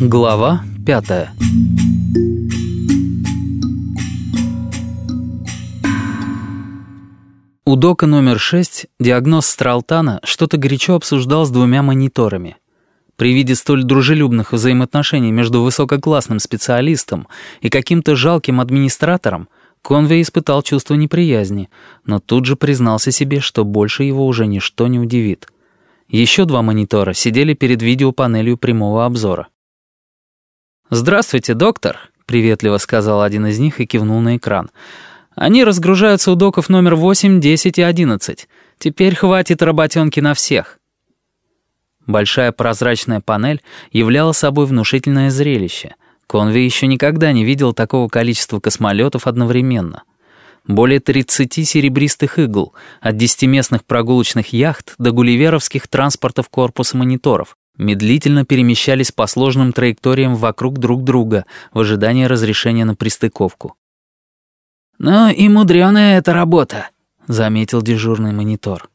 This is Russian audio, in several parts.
Глава пятая У дока номер шесть диагноз Стралтана что-то горячо обсуждал с двумя мониторами. При виде столь дружелюбных взаимоотношений между высококлассным специалистом и каким-то жалким администратором Конвей испытал чувство неприязни, но тут же признался себе, что больше его уже ничто не удивит. Еще два монитора сидели перед видеопанелью прямого обзора. «Здравствуйте, доктор», — приветливо сказал один из них и кивнул на экран. «Они разгружаются у доков номер 8, 10 и 11. Теперь хватит работенки на всех». Большая прозрачная панель являла собой внушительное зрелище. Конви еще никогда не видел такого количества космолетов одновременно. Более 30 серебристых игл, от десятиместных прогулочных яхт до гулливеровских транспортов корпуса мониторов, медлительно перемещались по сложным траекториям вокруг друг друга в ожидании разрешения на пристыковку. «Ну и мудреная эта работа», — заметил дежурный монитор.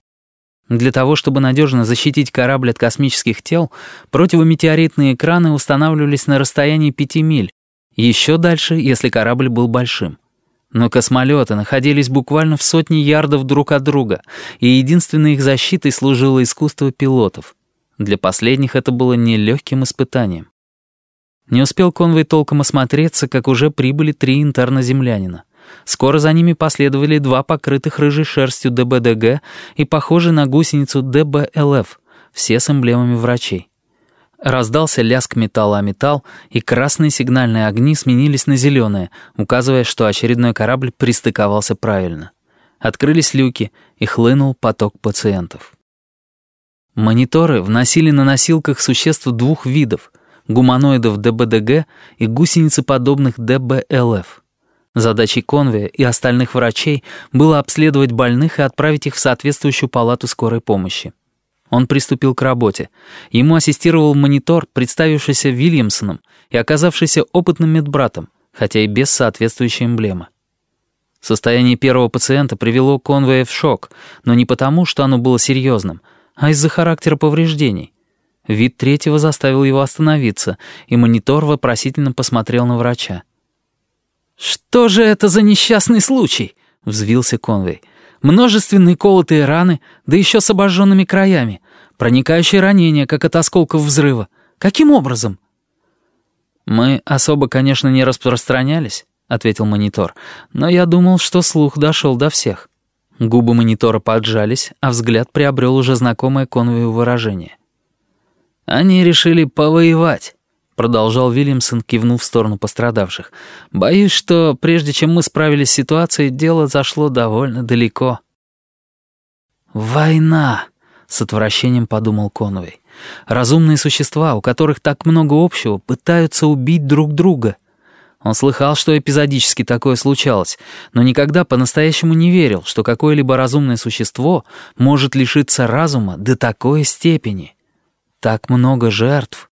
Для того, чтобы надежно защитить корабль от космических тел, противометеоритные экраны устанавливались на расстоянии пяти миль, еще дальше, если корабль был большим. Но космолеты находились буквально в сотне ярдов друг от друга, и единственной их защитой служило искусство пилотов — для последних это было нелегким испытанием. Не успел Конвей толком осмотреться, как уже прибыли три интерна-землянина. Скоро за ними последовали два покрытых рыжей шерстью ДБДГ и похожие на гусеницу ДБЛФ, все с эмблемами врачей. Раздался лязг металла о металл, и красные сигнальные огни сменились на зеленые, указывая, что очередной корабль пристыковался правильно. Открылись люки, и хлынул поток пациентов. Мониторы вносили на носилках существ двух видов — гуманоидов ДБДГ и гусеницеподобных ДБЛФ. Задачей Конвия и остальных врачей было обследовать больных и отправить их в соответствующую палату скорой помощи. Он приступил к работе. Ему ассистировал монитор, представившийся Вильямсоном и оказавшийся опытным медбратом, хотя и без соответствующей эмблемы. Состояние первого пациента привело Конвея в шок, но не потому, что оно было серьезным — а из-за характера повреждений. Вид третьего заставил его остановиться, и монитор вопросительно посмотрел на врача. «Что же это за несчастный случай?» — взвился Конвей. «Множественные колотые раны, да еще с обожженными краями, проникающие ранения, как от осколков взрыва. Каким образом?» «Мы особо, конечно, не распространялись», — ответил монитор, «но я думал, что слух дошел до всех». Губы монитора поджались, а взгляд приобрел уже знакомое конвою выражение. «Они решили повоевать», — продолжал Вильямсон, кивнув в сторону пострадавших. «Боюсь, что прежде чем мы справились с ситуацией, дело зашло довольно далеко». «Война», — с отвращением подумал Конвей. «Разумные существа, у которых так много общего, пытаются убить друг друга». Он слыхал, что эпизодически такое случалось, но никогда по-настоящему не верил, что какое-либо разумное существо может лишиться разума до такой степени. Так много жертв.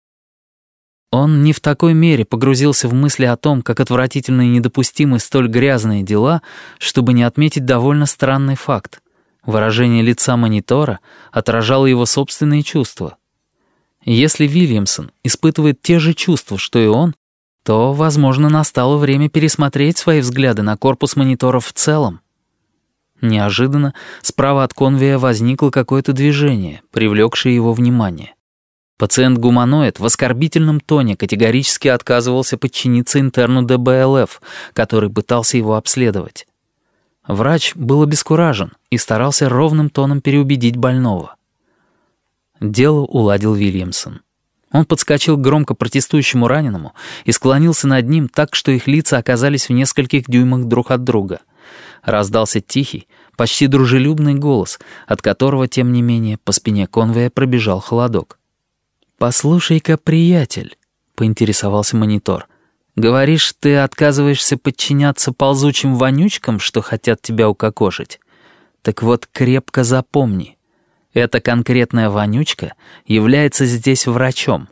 Он не в такой мере погрузился в мысли о том, как отвратительны и недопустимы столь грязные дела, чтобы не отметить довольно странный факт. Выражение лица монитора отражало его собственные чувства. Если Вильямсон испытывает те же чувства, что и он, то, возможно, настало время пересмотреть свои взгляды на корпус мониторов в целом. Неожиданно справа от конвея возникло какое-то движение, привлекшее его внимание. Пациент-гуманоид в оскорбительном тоне категорически отказывался подчиниться интерну ДБЛФ, который пытался его обследовать. Врач был обескуражен и старался ровным тоном переубедить больного. Дело уладил Вильямсон. Он подскочил к громко протестующему раненому и склонился над ним так, что их лица оказались в нескольких дюймах друг от друга. Раздался тихий, почти дружелюбный голос, от которого, тем не менее, по спине конвоя пробежал холодок. «Послушай-ка, приятель», — поинтересовался монитор, «говоришь, ты отказываешься подчиняться ползучим вонючкам, что хотят тебя укокошить? Так вот крепко запомни». Эта конкретная вонючка является здесь врачом.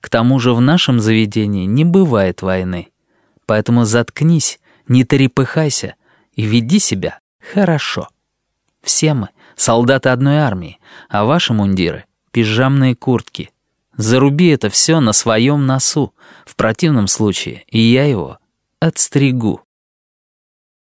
К тому же в нашем заведении не бывает войны. Поэтому заткнись, не трепыхайся и веди себя хорошо. Все мы — солдаты одной армии, а ваши мундиры — пижамные куртки. Заруби это все на своем носу. В противном случае я его отстригу.